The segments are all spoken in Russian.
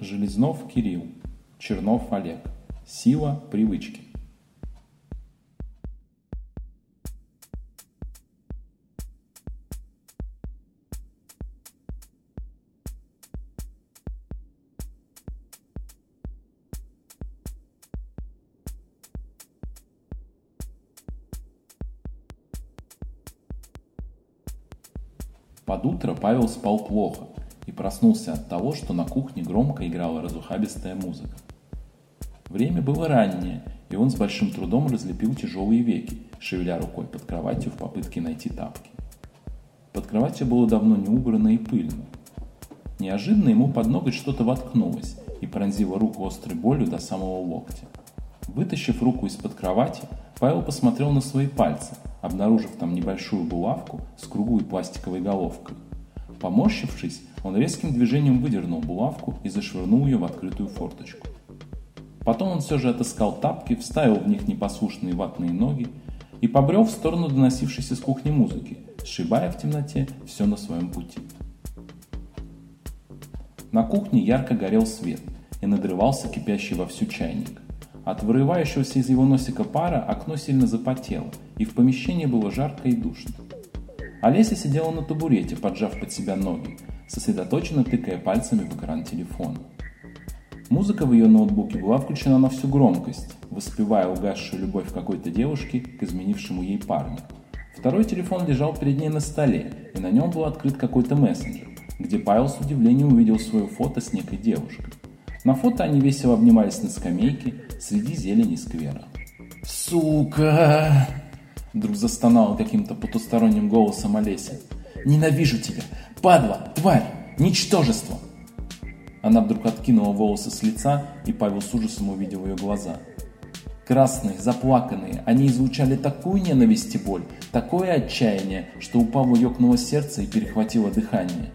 Железнов Кирилл. Чернов Олег. Сила привычки. Под утро Павел спал плохо проснулся от того, что на кухне громко играла разухабистая музыка. Время было раннее, и он с большим трудом разлепил тяжелые веки, шевеля рукой под кроватью в попытке найти тапки. Под кроватью было давно не убрано и пыльно. Неожиданно ему под ноготь что-то воткнулось и пронзило руку острой болью до самого локтя. Вытащив руку из-под кровати, Павел посмотрел на свои пальцы, обнаружив там небольшую булавку с круглой пластиковой головкой. Поморщившись, он резким движением выдернул булавку и зашвырнул ее в открытую форточку. Потом он все же отыскал тапки, вставил в них непослушные ватные ноги и побрел в сторону доносившейся с кухни музыки, сшибая в темноте все на своем пути. На кухне ярко горел свет и надрывался кипящий вовсю чайник. От вырывающегося из его носика пара окно сильно запотело, и в помещении было жарко и душно. Олеся сидела на табурете, поджав под себя ноги, сосредоточенно тыкая пальцами в экран телефона. Музыка в ее ноутбуке была включена на всю громкость, воспевая угасшую любовь какой-то девушки к изменившему ей парню. Второй телефон лежал перед ней на столе, и на нем был открыт какой-то мессенджер, где Павел с удивлением увидел свое фото с некой девушкой. На фото они весело обнимались на скамейке среди зелени сквера. «Сука!» Вдруг застонала каким-то потусторонним голосом Олеся. «Ненавижу тебя! Падла! Тварь! Ничтожество!» Она вдруг откинула волосы с лица, и Павел с ужасом увидел ее глаза. Красные, заплаканные, они излучали такую ненависть и боль, такое отчаяние, что у Павла ёкнуло сердце и перехватило дыхание.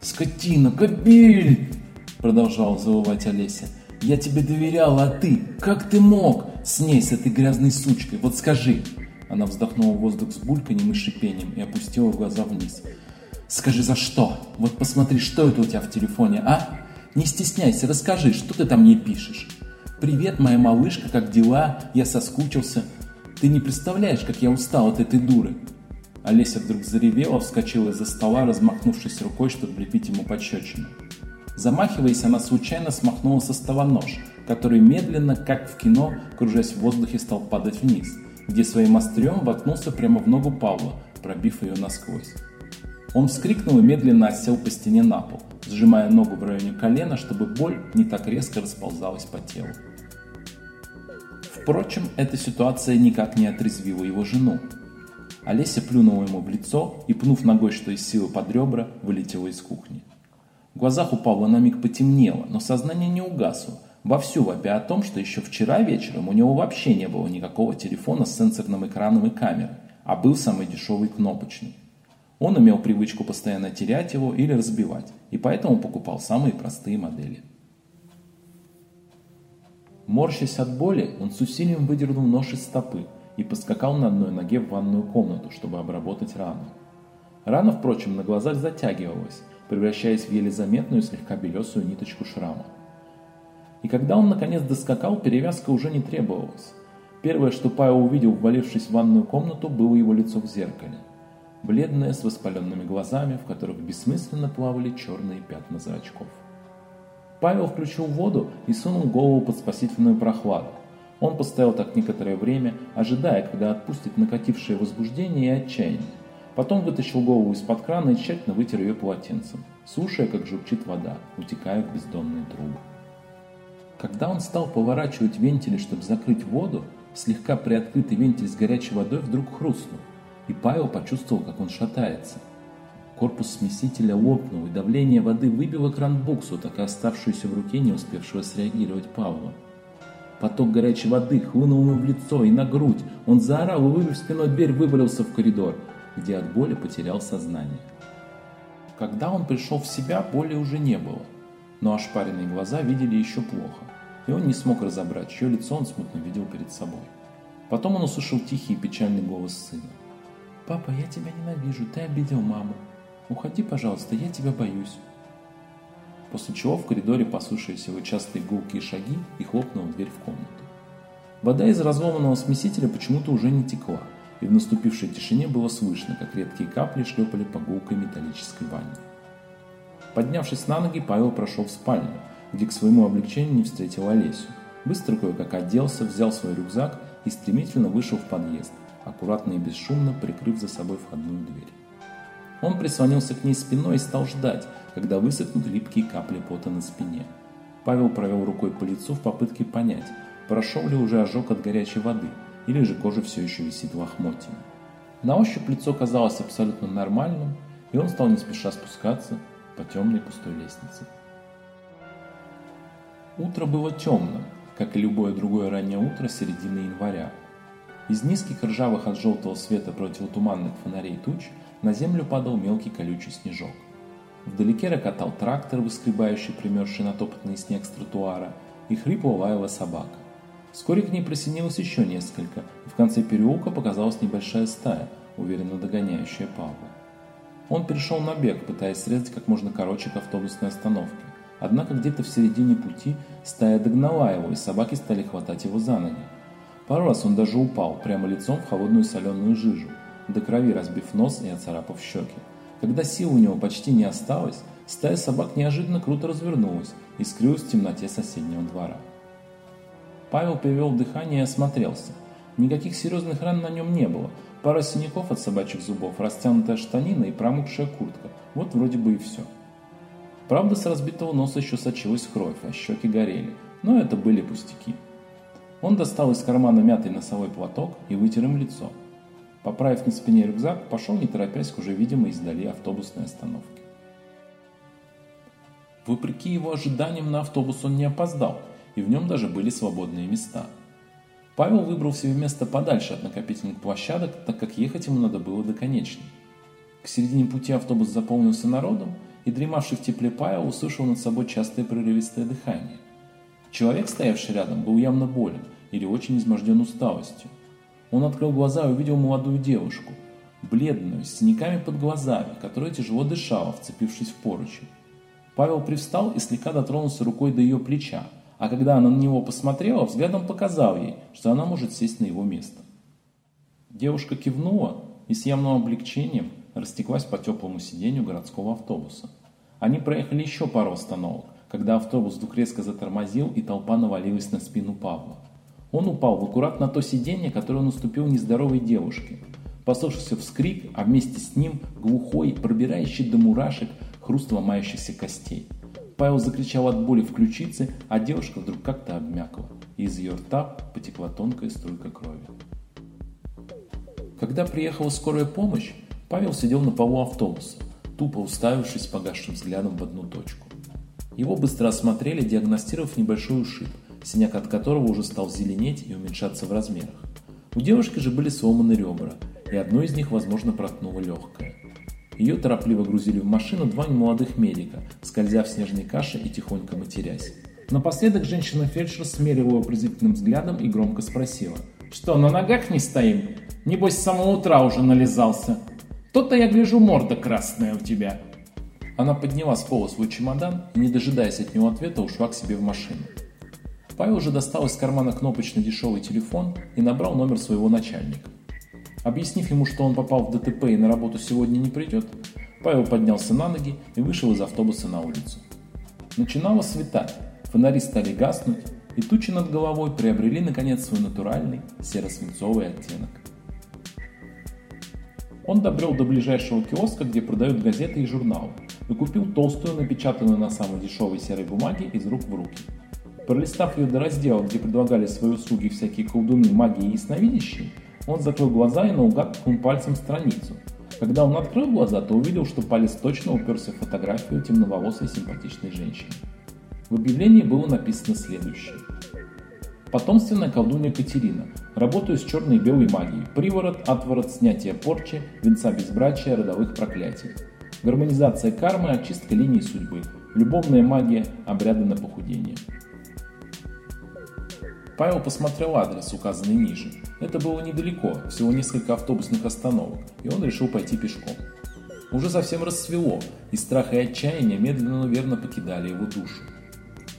«Скотина, кобель!» Продолжала завывать Олеся. «Я тебе доверяла, а ты? Как ты мог? С ней, с этой грязной сучкой, вот скажи!» Она вздохнула воздух с бульканьем и шипением и опустила глаза вниз. «Скажи, за что? Вот посмотри, что это у тебя в телефоне, а? Не стесняйся, расскажи, что ты там мне пишешь. Привет, моя малышка, как дела? Я соскучился. Ты не представляешь, как я устал от этой дуры. Олеся вдруг заревела, вскочила из-за стола, размахнувшись рукой, чтобы влепить ему пощечину. Замахиваясь, она случайно смахнула со стола нож, который медленно, как в кино, кружась в воздухе, стал падать вниз, где своим острем воткнулся прямо в ногу Павла, пробив ее насквозь. Он вскрикнул и медленно осел по стене на пол, сжимая ногу в районе колена, чтобы боль не так резко расползалась по телу. Впрочем, эта ситуация никак не отрезвила его жену. Олеся плюнула ему в лицо и, пнув ногой, что из силы под ребра, вылетела из кухни. В глазах у Павла на миг потемнело, но сознание не угасло, вовсю вопя о том, что еще вчера вечером у него вообще не было никакого телефона с сенсорным экраном и камерой, а был самый дешевый кнопочный. Он имел привычку постоянно терять его или разбивать, и поэтому покупал самые простые модели. Морщась от боли, он с усилием выдернул нож из стопы и поскакал на одной ноге в ванную комнату, чтобы обработать рану. Рана, впрочем, на глазах затягивалась, превращаясь в еле заметную слегка белесую ниточку шрама. И когда он наконец доскакал, перевязка уже не требовалась. Первое, что Павел увидел, ввалившись в ванную комнату, было его лицо в зеркале. Бледное, с воспаленными глазами, в которых бессмысленно плавали черные пятна зрачков. Павел включил воду и сунул голову под спасительную прохладу. Он постоял так некоторое время, ожидая, когда отпустит накатившее возбуждение и отчаяние. Потом вытащил голову из-под крана и тщательно вытер ее полотенцем, слушая, как журчит вода, утекая в бездонные трубы. Когда он стал поворачивать вентили, чтобы закрыть воду, слегка приоткрытый вентиль с горячей водой вдруг хрустнул, и Павел почувствовал, как он шатается. Корпус смесителя лопнул, и давление воды выбило кран буксу, так и оставшуюся в руке, не успевшего среагировать Павла. Поток горячей воды хлынул ему в лицо и на грудь. Он заорал и, выбив спиной дверь, вывалился в коридор где от боли потерял сознание. Когда он пришел в себя, боли уже не было, но ошпаренные глаза видели еще плохо, и он не смог разобрать, чье лицо он смутно видел перед собой. Потом он услышал тихий и печальный голос сына. «Папа, я тебя ненавижу, ты обидел маму. Уходи, пожалуйста, я тебя боюсь». после чего в коридоре послышались его частые гулкие шаги и хлопнула дверь в комнату. Вода из разломанного смесителя почему-то уже не текла, и в наступившей тишине было слышно, как редкие капли шлепали по гулкой металлической ванне. Поднявшись на ноги, Павел прошел в спальню, где к своему облегчению не встретил Олесю. Быстро кое-как оделся, взял свой рюкзак и стремительно вышел в подъезд, аккуратно и бесшумно прикрыв за собой входную дверь. Он прислонился к ней спиной и стал ждать, когда высохнут липкие капли пота на спине. Павел провел рукой по лицу в попытке понять, прошел ли уже ожог от горячей воды, или же кожа все еще висит лохмотьями. На ощупь лицо казалось абсолютно нормальным, и он стал не спеша спускаться по темной пустой лестнице. Утро было темным, как и любое другое раннее утро середины января. Из низких ржавых от желтого света противотуманных фонарей туч на землю падал мелкий колючий снежок. Вдалеке рокотал трактор, выскребающий примерзший натоптанный снег с тротуара, и хрипло лаяла собака. Вскоре к ней присоединилось еще несколько, и в конце переулка показалась небольшая стая, уверенно догоняющая Павла. Он перешел на бег, пытаясь срезать как можно короче к автобусной остановке. Однако где-то в середине пути стая догнала его, и собаки стали хватать его за ноги. Пару раз он даже упал, прямо лицом в холодную соленую жижу, до крови разбив нос и оцарапав щеки. Когда сил у него почти не осталось, стая собак неожиданно круто развернулась и скрылась в темноте соседнего двора. Павел перевел дыхание и осмотрелся. Никаких серьезных ран на нем не было. Пара синяков от собачьих зубов, растянутая штанина и промокшая куртка. Вот вроде бы и все. Правда, с разбитого носа еще сочилась кровь, а щеки горели. Но это были пустяки. Он достал из кармана мятый носовой платок и вытер им лицо. Поправив на спине рюкзак, пошел не торопясь к уже видимой издали автобусной остановке. Вопреки его ожиданиям на автобус он не опоздал, и в нем даже были свободные места. Павел выбрал себе место подальше от накопительных площадок, так как ехать ему надо было до конечной. К середине пути автобус заполнился народом, и дремавший в тепле Павел услышал над собой частое прерывистое дыхание. Человек, стоявший рядом, был явно болен или очень изможден усталостью. Он открыл глаза и увидел молодую девушку, бледную, с синяками под глазами, которая тяжело дышала, вцепившись в поручень. Павел привстал и слегка дотронулся рукой до ее плеча, а когда она на него посмотрела, взглядом показал ей, что она может сесть на его место. Девушка кивнула и с явным облегчением растеклась по теплому сиденью городского автобуса. Они проехали еще пару остановок, когда автобус вдруг резко затормозил и толпа навалилась на спину Павла. Он упал в аккурат на то сиденье, которое наступил нездоровой девушке. Послышался вскрик, а вместе с ним глухой, пробирающий до мурашек, хруст ломающихся костей. Павел закричал от боли в ключице, а девушка вдруг как-то обмякла, и из ее рта потекла тонкая струйка крови. Когда приехала скорая помощь, Павел сидел на полу автобуса, тупо уставившись погасшим взглядом в одну точку. Его быстро осмотрели, диагностировав небольшой ушиб – синяк от которого уже стал зеленеть и уменьшаться в размерах. У девушки же были сломаны ребра, и одно из них, возможно, проткнуло легкое. Ее торопливо грузили в машину два немолодых медика, скользя в снежной каше и тихонько матерясь. Напоследок женщина-фельдшер смерила его презрительным взглядом и громко спросила. «Что, на ногах не стоим? Небось, с самого утра уже нализался. То-то я гляжу, морда красная у тебя». Она подняла с пола свой чемодан и, не дожидаясь от него ответа, ушла к себе в машину. Павел уже достал из кармана кнопочный дешевый телефон и набрал номер своего начальника. Объяснив ему, что он попал в ДТП и на работу сегодня не придет, Павел поднялся на ноги и вышел из автобуса на улицу. Начинало светать, фонари стали гаснуть, и тучи над головой приобрели наконец свой натуральный серо-свинцовый оттенок. Он добрел до ближайшего киоска, где продают газеты и журналы, и купил толстую, напечатанную на самой дешевой серой бумаге из рук в руки – Пролистав ее до раздела, где предлагали свои услуги всякие колдуны, магии и ясновидящие, он закрыл глаза и наугад ткнул пальцем страницу. Когда он открыл глаза, то увидел, что палец точно уперся в фотографию темноволосой симпатичной женщины. В объявлении было написано следующее. Потомственная колдунья Катерина. Работаю с черной и белой магией. Приворот, отворот, снятие порчи, венца безбрачия, родовых проклятий. Гармонизация кармы, очистка линии судьбы. Любовная магия, обряды на похудение. Павел посмотрел адрес, указанный ниже. Это было недалеко, всего несколько автобусных остановок, и он решил пойти пешком. Уже совсем рассвело, и страх и отчаяние медленно, но верно покидали его душу.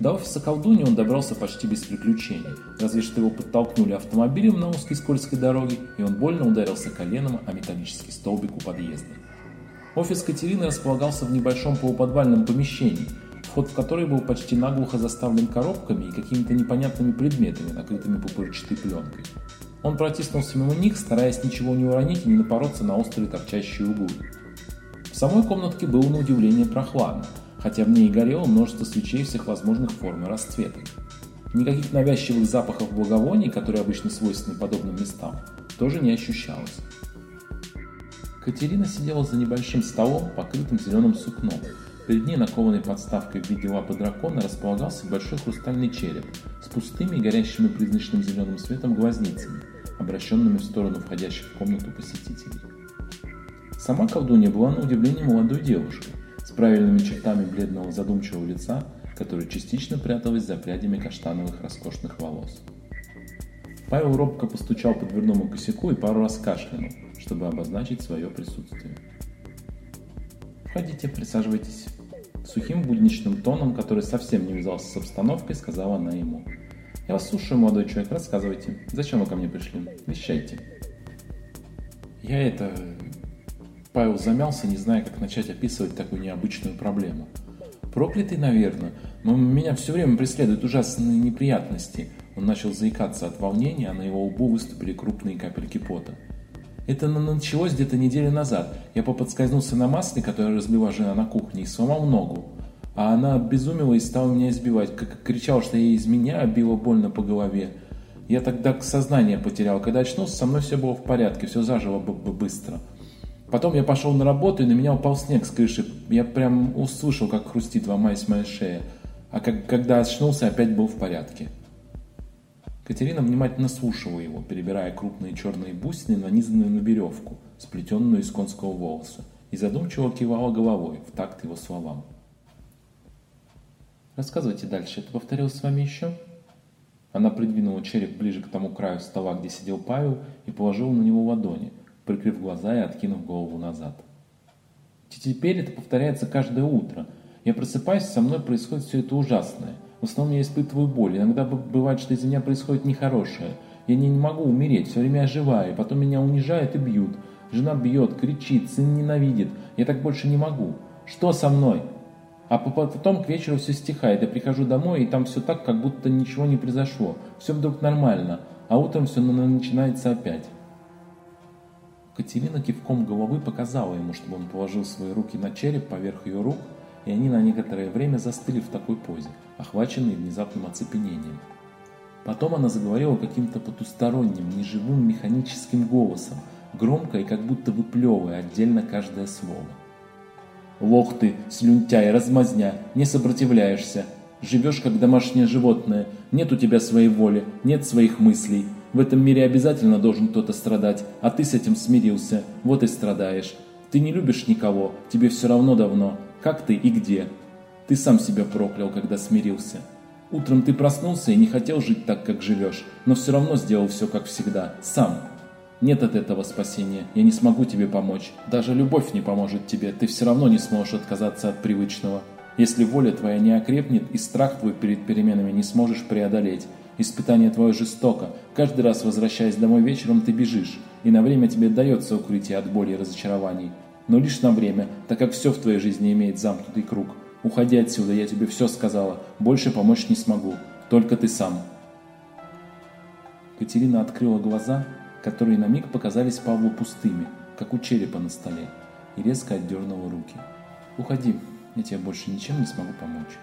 До офиса колдуни он добрался почти без приключений, разве что его подтолкнули автомобилем на узкой скользкой дороге, и он больно ударился коленом о металлический столбик у подъезда. Офис Катерины располагался в небольшом полуподвальном помещении, вход в который был почти наглухо заставлен коробками и какими-то непонятными предметами, накрытыми пупырчатой пленкой. Он протиснулся мимо них, стараясь ничего не уронить и не напороться на острые торчащие углы. В самой комнатке было на удивление прохладно, хотя в ней горело множество свечей всех возможных форм и расцветок. Никаких навязчивых запахов благовоний, которые обычно свойственны подобным местам, тоже не ощущалось. Катерина сидела за небольшим столом, покрытым зеленым сукном. Перед ней, накованной подставкой в виде лапы дракона, располагался большой хрустальный череп с пустыми и горящими призрачным зеленым светом глазницами, обращенными в сторону входящих в комнату посетителей. Сама колдунья была на удивление молодой девушкой, с правильными чертами бледного задумчивого лица, которое частично пряталось за прядями каштановых роскошных волос. Павел робко постучал по дверному косяку и пару раз кашлянул, чтобы обозначить свое присутствие. «Входите, присаживайтесь». Сухим будничным тоном, который совсем не вязался с обстановкой, сказала она ему. «Я вас слушаю, молодой человек, рассказывайте. Зачем вы ко мне пришли? Вещайте». «Я это...» Павел замялся, не зная, как начать описывать такую необычную проблему. «Проклятый, наверное. Меня все время преследуют ужасные неприятности». Он начал заикаться от волнения, а на его лбу выступили крупные капельки пота. Это началось где-то неделю назад. Я поподскользнулся на масле, которое разбила жена на кухне, и сломал ногу. А она обезумела и стала меня избивать. Как кричала, что я из меня, била больно по голове. Я тогда сознание потерял. Когда очнулся, со мной все было в порядке, все зажило быстро. Потом я пошел на работу, и на меня упал снег с крыши. Я прям услышал, как хрустит, ломаясь моя шея. А как, когда очнулся, опять был в порядке. Катерина внимательно слушала его, перебирая крупные черные бусины, нанизанные на веревку, сплетенную из конского волоса, и задумчиво кивала головой в такт его словам. «Рассказывайте дальше. Это повторилось с вами еще?» Она придвинула череп ближе к тому краю стола, где сидел Павел, и положила на него ладони, прикрыв глаза и откинув голову назад. «Теперь это повторяется каждое утро. Я просыпаюсь, со мной происходит все это ужасное – в основном я испытываю боль. Иногда бывает, что из-за меня происходит нехорошее. Я не могу умереть, все время оживаю, потом меня унижают и бьют. Жена бьет, кричит, сын ненавидит. Я так больше не могу. Что со мной? А потом к вечеру все стихает. Я прихожу домой, и там все так, как будто ничего не произошло. Все вдруг нормально, а утром все начинается опять. Катерина кивком головы показала ему, чтобы он положил свои руки на череп поверх ее рук, и они на некоторое время застыли в такой позе, охваченные внезапным оцепенением. Потом она заговорила каким-то потусторонним, неживым механическим голосом, громко и как будто выплевывая отдельно каждое слово. «Лох ты, слюнтяй, размазня, не сопротивляешься. Живешь как домашнее животное, нет у тебя своей воли, нет своих мыслей. В этом мире обязательно должен кто-то страдать, а ты с этим смирился, вот и страдаешь. Ты не любишь никого, тебе все равно давно, как ты и где? Ты сам себя проклял, когда смирился. Утром ты проснулся и не хотел жить так, как живешь, но все равно сделал все, как всегда, сам. Нет от этого спасения, я не смогу тебе помочь. Даже любовь не поможет тебе, ты все равно не сможешь отказаться от привычного. Если воля твоя не окрепнет и страх твой перед переменами не сможешь преодолеть, испытание твое жестоко, каждый раз возвращаясь домой вечером ты бежишь, и на время тебе дается укрытие от боли и разочарований но лишь на время, так как все в твоей жизни имеет замкнутый круг. Уходи отсюда, я тебе все сказала, больше помочь не смогу, только ты сам. Катерина открыла глаза, которые на миг показались Павлу пустыми, как у черепа на столе, и резко отдернула руки. «Уходи, я тебе больше ничем не смогу помочь».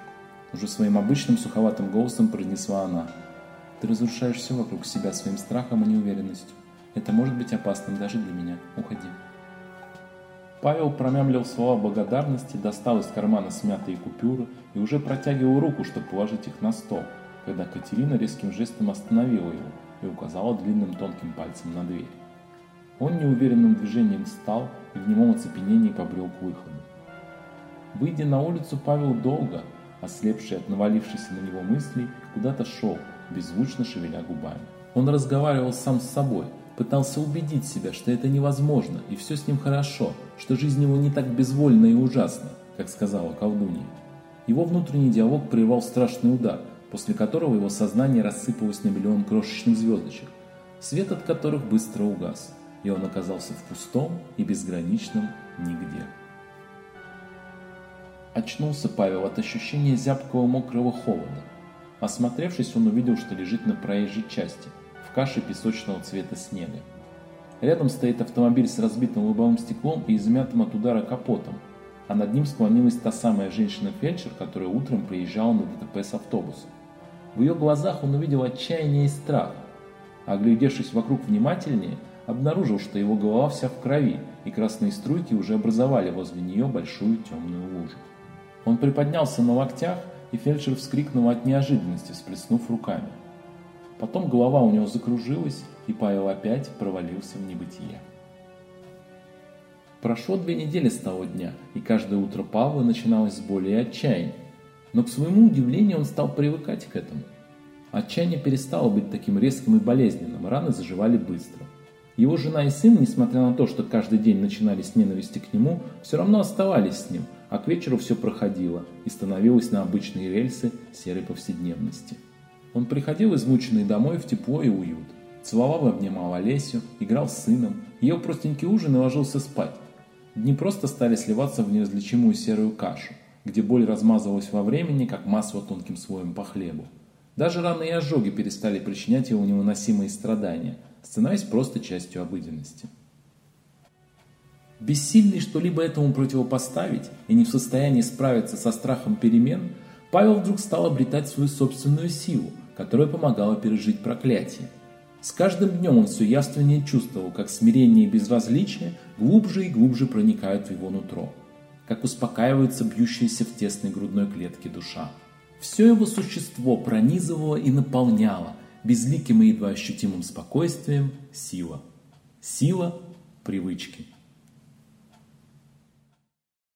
Уже своим обычным суховатым голосом произнесла она. «Ты разрушаешь все вокруг себя своим страхом и неуверенностью. Это может быть опасным даже для меня. Уходи». Павел промямлил слова благодарности, достал из кармана смятые купюры и уже протягивал руку, чтобы положить их на стол, когда Катерина резким жестом остановила его и указала длинным тонким пальцем на дверь. Он неуверенным движением встал и в немом оцепенении побрел к выходу. Выйдя на улицу, Павел долго, ослепший от навалившейся на него мыслей, куда-то шел, беззвучно шевеля губами. Он разговаривал сам с собой, пытался убедить себя, что это невозможно, и все с ним хорошо, что жизнь его не так безвольна и ужасна, как сказала колдунья. Его внутренний диалог прервал страшный удар, после которого его сознание рассыпалось на миллион крошечных звездочек, свет от которых быстро угас, и он оказался в пустом и безграничном нигде. Очнулся Павел от ощущения зябкого мокрого холода. Осмотревшись, он увидел, что лежит на проезжей части, в каше песочного цвета снега. Рядом стоит автомобиль с разбитым лобовым стеклом и измятым от удара капотом, а над ним склонилась та самая женщина-фельдшер, которая утром приезжала на ДТП с автобусом. В ее глазах он увидел отчаяние и страх. А глядевшись вокруг внимательнее, обнаружил, что его голова вся в крови, и красные струйки уже образовали возле нее большую темную лужу. Он приподнялся на локтях, и фельдшер вскрикнул от неожиданности, всплеснув руками. Потом голова у него закружилась, и Павел опять провалился в небытие. Прошло две недели с того дня, и каждое утро Павла начиналось с боли и отчаяния. Но к своему удивлению он стал привыкать к этому. Отчаяние перестало быть таким резким и болезненным, раны заживали быстро. Его жена и сын, несмотря на то, что каждый день начинали с ненависти к нему, все равно оставались с ним, а к вечеру все проходило и становилось на обычные рельсы серой повседневности. Он приходил измученный домой в тепло и уют. Целовал и обнимал Олесю, играл с сыном, ел простенький ужин и ложился спать. Дни просто стали сливаться в неразличимую серую кашу – где боль размазывалась во времени, как масло тонким слоем по хлебу. Даже раны и ожоги перестали причинять его невыносимые страдания, становясь просто частью обыденности. Бессильный что-либо этому противопоставить и не в состоянии справиться со страхом перемен, Павел вдруг стал обретать свою собственную силу, которая помогала пережить проклятие. С каждым днем он все явственнее чувствовал, как смирение и безразличие глубже и глубже проникают в его нутро – как успокаивается бьющаяся в тесной грудной клетке душа. Все его существо пронизывало и наполняло безликим и едва ощутимым спокойствием сила. Сила привычки.